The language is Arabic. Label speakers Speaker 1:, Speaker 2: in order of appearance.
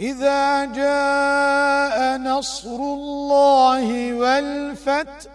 Speaker 1: إذا جاء نصر الله والفتح